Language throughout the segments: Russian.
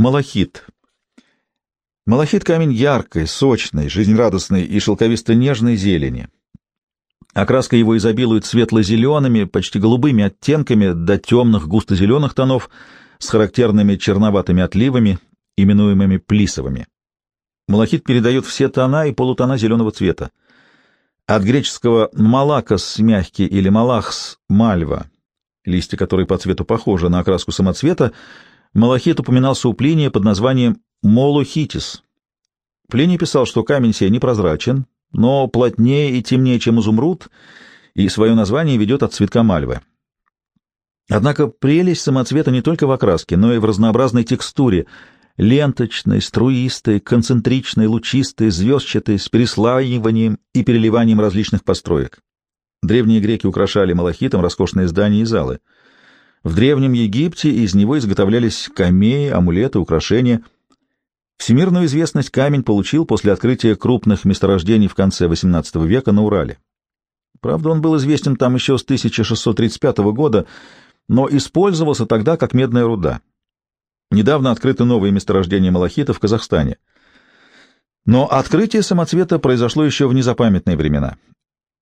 Малахит. Малахит — камень яркой, сочной, жизнерадостной и шелковисто-нежной зелени. Окраска его изобилует светло-зелеными, почти голубыми оттенками до темных густо-зеленых тонов с характерными черноватыми отливами, именуемыми плисовыми. Малахит передает все тона и полутона зеленого цвета. От греческого «малакос» — мягкий или «малахс» — мальва, листья которой по цвету похожи на окраску самоцвета, малахит упоминался у Плиния под названием «молохитис». Плиний писал, что камень сей непрозрачен, но плотнее и темнее, чем изумруд, и свое название ведет от цветка мальвы. Однако прелесть самоцвета не только в окраске, но и в разнообразной текстуре — ленточной, струистой, концентричной, лучистой, звездчатой, с переслаиванием и переливанием различных построек. Древние греки украшали малахитом роскошные здания и залы. В Древнем Египте из него изготовлялись камеи, амулеты, украшения. Всемирную известность камень получил после открытия крупных месторождений в конце XVIII века на Урале. Правда, он был известен там еще с 1635 года, но использовался тогда как медная руда. Недавно открыты новые месторождения малахита в Казахстане. Но открытие самоцвета произошло еще в незапамятные времена.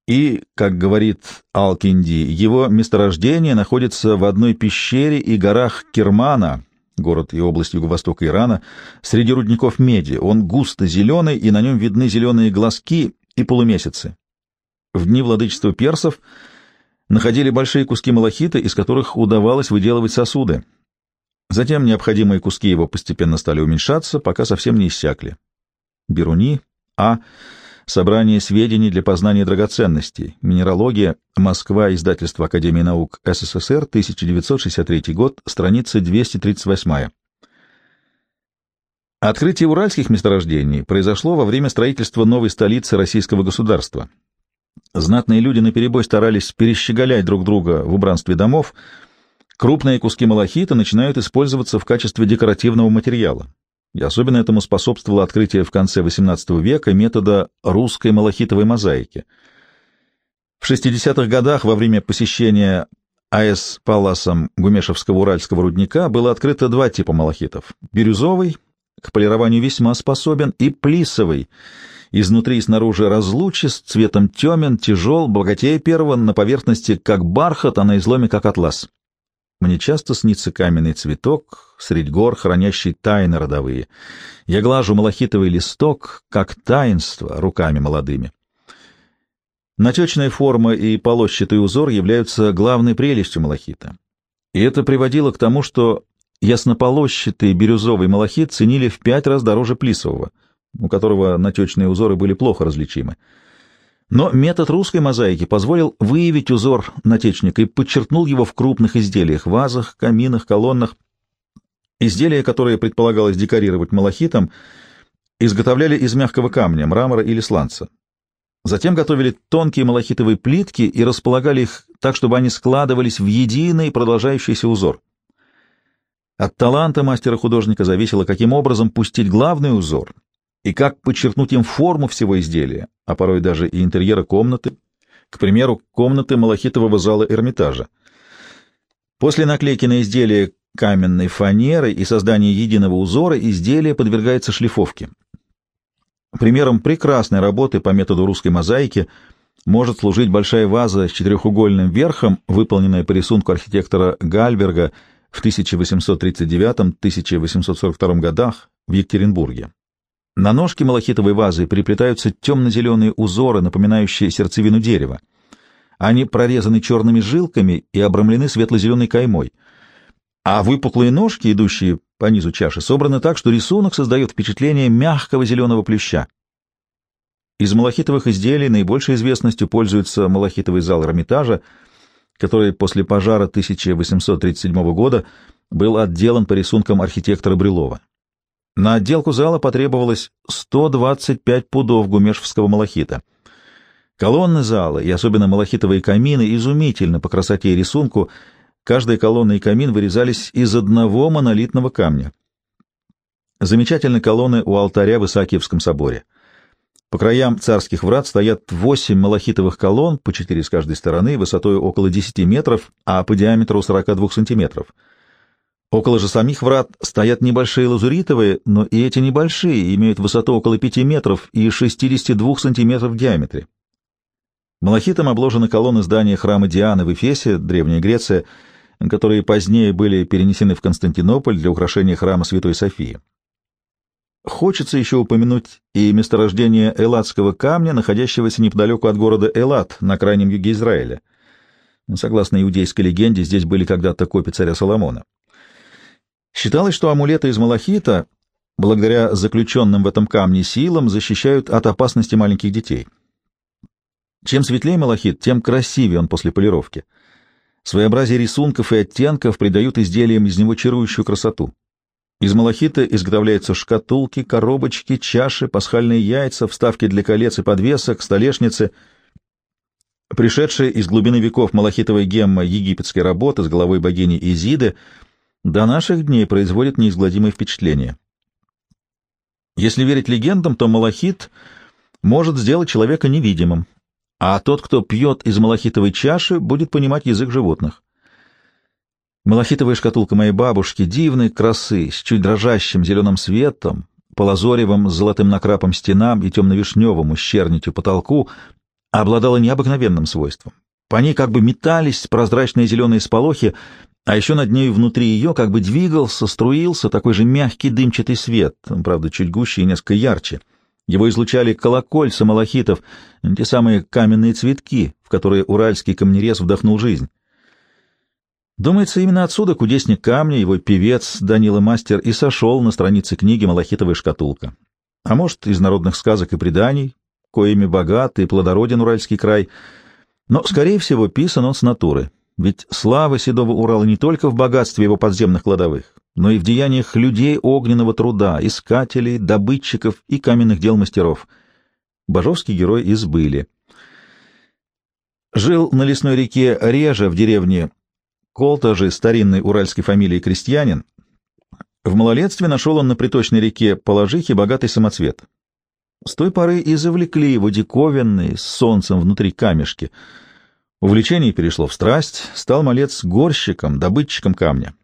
И, как говорит Алкинди, его месторождение находится в одной пещере и горах Кермана, город и область юго-востока Ирана, среди рудников меди. Он густо зеленый, и на нем видны зеленые глазки и полумесяцы. В дни владычества персов находили большие куски малахита, из которых удавалось выделывать сосуды. Затем необходимые куски его постепенно стали уменьшаться, пока совсем не иссякли. Беруни, А. Собрание сведений для познания драгоценностей. Минералогия. Москва. Издательство Академии наук СССР. 1963 год. Страница 238. Открытие уральских месторождений произошло во время строительства новой столицы российского государства. Знатные люди наперебой старались перещеголять друг друга в убранстве домов, Крупные куски малахита начинают использоваться в качестве декоративного материала. И особенно этому способствовало открытие в конце XVIII века метода русской малахитовой мозаики. В 60-х годах во время посещения А.С. Паласом Гумешевского уральского рудника было открыто два типа малахитов. Бирюзовый, к полированию весьма способен, и плисовый, изнутри и снаружи разлучист, цветом темен, тяжел, богатее первого, на поверхности как бархат, а на изломе как атлас. Мне часто снится каменный цветок средь гор, хранящий тайны родовые. Я глажу малахитовый листок, как таинство, руками молодыми. Натечная форма и полосчатый узор являются главной прелестью малахита. И это приводило к тому, что яснополосчатый бирюзовый малахит ценили в пять раз дороже плисового, у которого натечные узоры были плохо различимы. Но метод русской мозаики позволил выявить узор натечника и подчеркнул его в крупных изделиях — вазах, каминах, колоннах. Изделия, которые предполагалось декорировать малахитом, изготовляли из мягкого камня, мрамора или сланца. Затем готовили тонкие малахитовые плитки и располагали их так, чтобы они складывались в единый продолжающийся узор. От таланта мастера-художника зависело, каким образом пустить главный узор и как подчеркнуть им форму всего изделия, а порой даже и интерьера комнаты, к примеру, комнаты малахитового зала Эрмитажа. После наклейки на изделие каменной фанеры и создания единого узора изделие подвергается шлифовке. Примером прекрасной работы по методу русской мозаики может служить большая ваза с четырехугольным верхом, выполненная по рисунку архитектора Гальберга в 1839-1842 годах в Екатеринбурге. На ножке малахитовой вазы приплетаются темно-зеленые узоры, напоминающие сердцевину дерева. Они прорезаны черными жилками и обрамлены светло-зеленой каймой. А выпуклые ножки, идущие по низу чаши, собраны так, что рисунок создает впечатление мягкого зеленого плюща. Из малахитовых изделий наибольшей известностью пользуется малахитовый зал Эрмитажа, который после пожара 1837 года был отделан по рисункам архитектора Брюлова. На отделку зала потребовалось 125 пудов гумешевского малахита. Колонны зала, и особенно малахитовые камины, изумительны по красоте и рисунку. Каждая колонна и камин вырезались из одного монолитного камня. Замечательны колонны у алтаря в Исаакиевском соборе. По краям царских врат стоят восемь малахитовых колонн, по четыре с каждой стороны, высотой около 10 метров, а по диаметру 42 сантиметров. Около же самих врат стоят небольшие лазуритовые, но и эти небольшие имеют высоту около 5 метров и 62 сантиметров в диаметре. Малахитом обложены колонны здания храма Дианы в Эфесе, Древняя Греция, которые позднее были перенесены в Константинополь для украшения храма Святой Софии. Хочется еще упомянуть и месторождение элладского камня, находящегося неподалеку от города Эллад на крайнем юге Израиля. Согласно иудейской легенде, здесь были когда-то копии царя Соломона. Считалось, что амулеты из малахита, благодаря заключенным в этом камне силам, защищают от опасности маленьких детей. Чем светлее малахит, тем красивее он после полировки. Своеобразие рисунков и оттенков придают изделиям из него чарующую красоту. Из малахита изготовляются шкатулки, коробочки, чаши, пасхальные яйца, вставки для колец и подвесок, столешницы. Пришедшая из глубины веков малахитовая гемма египетской работы с головой богини Изиды — до наших дней производит неизгладимое впечатление. Если верить легендам, то малахит может сделать человека невидимым, а тот, кто пьет из малахитовой чаши, будет понимать язык животных. Малахитовая шкатулка моей бабушки дивной красы, с чуть дрожащим зеленым светом, полазоревым с золотым накрапом стенам и темно-вишневым ущернитью потолку, обладала необыкновенным свойством. По ней как бы метались прозрачные зеленые сполохи, а еще над ней внутри ее как бы двигался, струился такой же мягкий дымчатый свет, правда, чуть гуще и несколько ярче. Его излучали колокольца малахитов, те самые каменные цветки, в которые уральский камнерез вдохнул жизнь. Думается, именно отсюда кудесник камня, его певец Данила Мастер и сошел на странице книги «Малахитовая шкатулка». А может, из народных сказок и преданий, коими богат и плодороден Уральский край, но, скорее всего, писан он с натуры. Ведь слава Седого Урала не только в богатстве его подземных кладовых, но и в деяниях людей огненного труда, искателей, добытчиков и каменных дел мастеров. Божовский герой из Были. Жил на лесной реке Режа в деревне Колтажи старинной уральской фамилии крестьянин. В малолетстве нашел он на приточной реке Положихи богатый самоцвет. С той поры и завлекли его диковинные, с солнцем внутри камешки — Увлечение перешло в страсть, стал малец горщиком, добытчиком камня.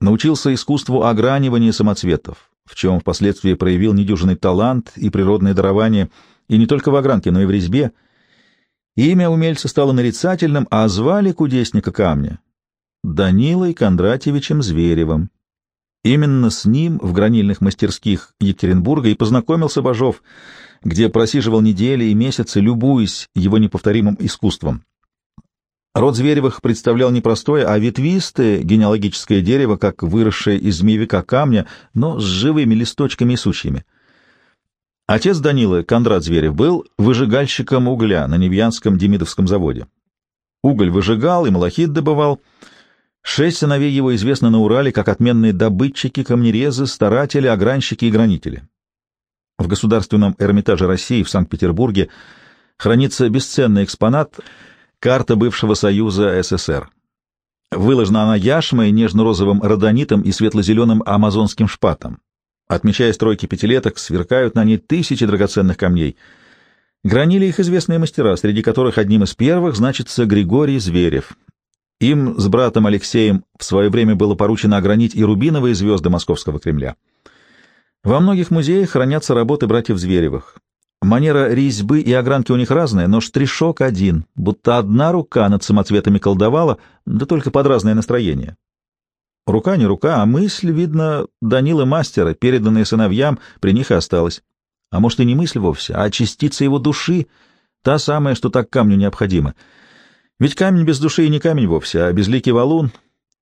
Научился искусству огранивания самоцветов, в чем впоследствии проявил недюжинный талант и природное дарование, и не только в огранке, но и в резьбе. Имя умельца стало нарицательным, а звали кудесника камня Данилой Кондратьевичем Зверевым. Именно с ним в гранильных мастерских Екатеринбурга и познакомился Бажов, где просиживал недели и месяцы, любуясь его неповторимым искусством. Род Зверевых представлял не простое, а ветвистое генеалогическое дерево, как выросшее из змеевика камня, но с живыми листочками и сучьями. Отец Данилы, Кондрат Зверев, был выжигальщиком угля на Невьянском Демидовском заводе. Уголь выжигал и малахит добывал. Шесть сыновей его известны на Урале как отменные добытчики, камнерезы, старатели, огранщики и гранители. В Государственном Эрмитаже России в Санкт-Петербурге хранится бесценный экспонат — Карта бывшего Союза СССР. Выложена она яшмой, нежно-розовым родонитом и светло-зеленым амазонским шпатом. Отмечая стройки пятилеток, сверкают на ней тысячи драгоценных камней. Гранили их известные мастера, среди которых одним из первых значится Григорий Зверев. Им с братом Алексеем в свое время было поручено огранить и рубиновые звезды Московского Кремля. Во многих музеях хранятся работы братьев Зверевых. Манера резьбы и огранки у них разная, но штришок один, будто одна рука над самоцветами колдовала, да только под разное настроение. Рука не рука, а мысль, видно, Данилы мастера, переданная сыновьям, при них и осталась. А может, и не мысль вовсе, а частица его души, та самая, что так камню необходима. Ведь камень без души и не камень вовсе, а безликий валун,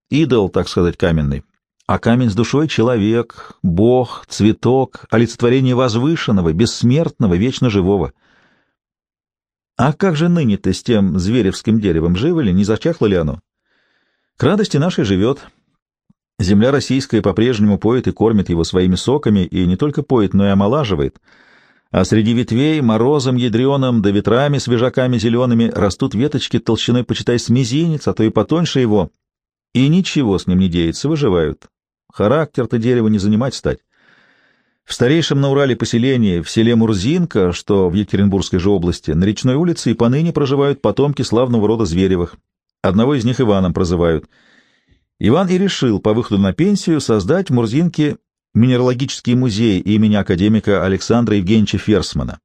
идол, так сказать, каменный а камень с душой — человек, бог, цветок, олицетворение возвышенного, бессмертного, вечно живого. А как же ныне-то с тем зверевским деревом, живо ли, не зачахло ли оно? К радости нашей живет. Земля российская по-прежнему поет и кормит его своими соками, и не только поет, но и омолаживает. А среди ветвей морозом ядреным да ветрами свежаками зелеными растут веточки толщиной, почитай, с мизинец, а то и потоньше его, и ничего с ним не деется, выживают. Характер-то дерева не занимать стать. В старейшем на Урале поселении, в селе Мурзинка, что в Екатеринбургской же области, на речной улице и поныне проживают потомки славного рода Зверевых. Одного из них Иваном прозывают. Иван и решил по выходу на пенсию создать в Мурзинке минералогический музей имени академика Александра Евгеньевича Ферсмана.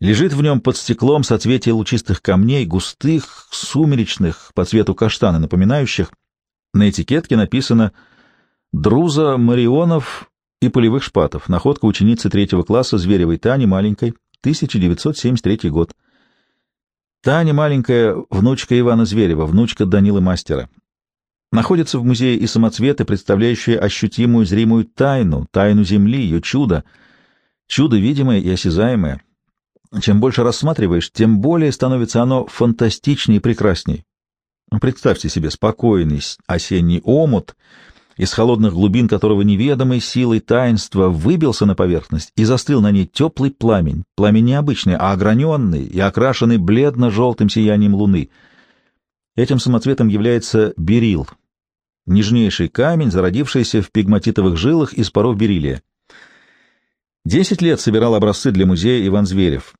Лежит в нем под стеклом соцветие лучистых камней, густых, сумеречных, по цвету каштана напоминающих. На этикетке написано «Друза Марионов и полевых шпатов. Находка ученицы третьего класса Зверевой Тани маленькой, 1973 год». Таня маленькая, внучка Ивана Зверева, внучка Данилы Мастера. Находится в музее и самоцветы, представляющие ощутимую зримую тайну, тайну Земли, ее чудо, чудо видимое и осязаемое. Чем больше рассматриваешь, тем более становится оно фантастичнее и прекрасней. Представьте себе спокойный осенний омут, из холодных глубин которого неведомой силой таинства выбился на поверхность и застыл на ней теплый пламень, пламень необычный, а ограненный и окрашенный бледно-желтым сиянием луны. Этим самоцветом является берил, нежнейший камень, зародившийся в пигматитовых жилах из паров бериллия. Десять лет собирал образцы для музея Иван Зверев.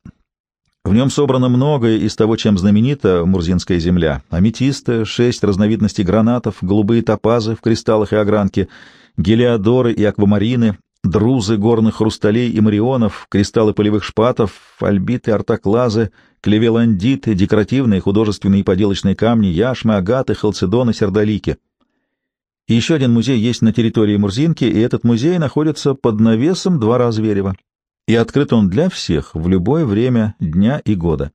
В нем собрано многое из того, чем знаменита Мурзинская земля. Аметисты, шесть разновидностей гранатов, голубые топазы в кристаллах и огранке, гелиодоры и аквамарины, друзы горных хрусталей и марионов, кристаллы полевых шпатов, альбиты, артоклазы, клевеландиты, декоративные, художественные и поделочные камни, яшмы, агаты, халцедоны, сердолики. Еще один музей есть на территории Мурзинки, и этот музей находится под навесом двора Зверева. И открыт он для всех в любое время дня и года.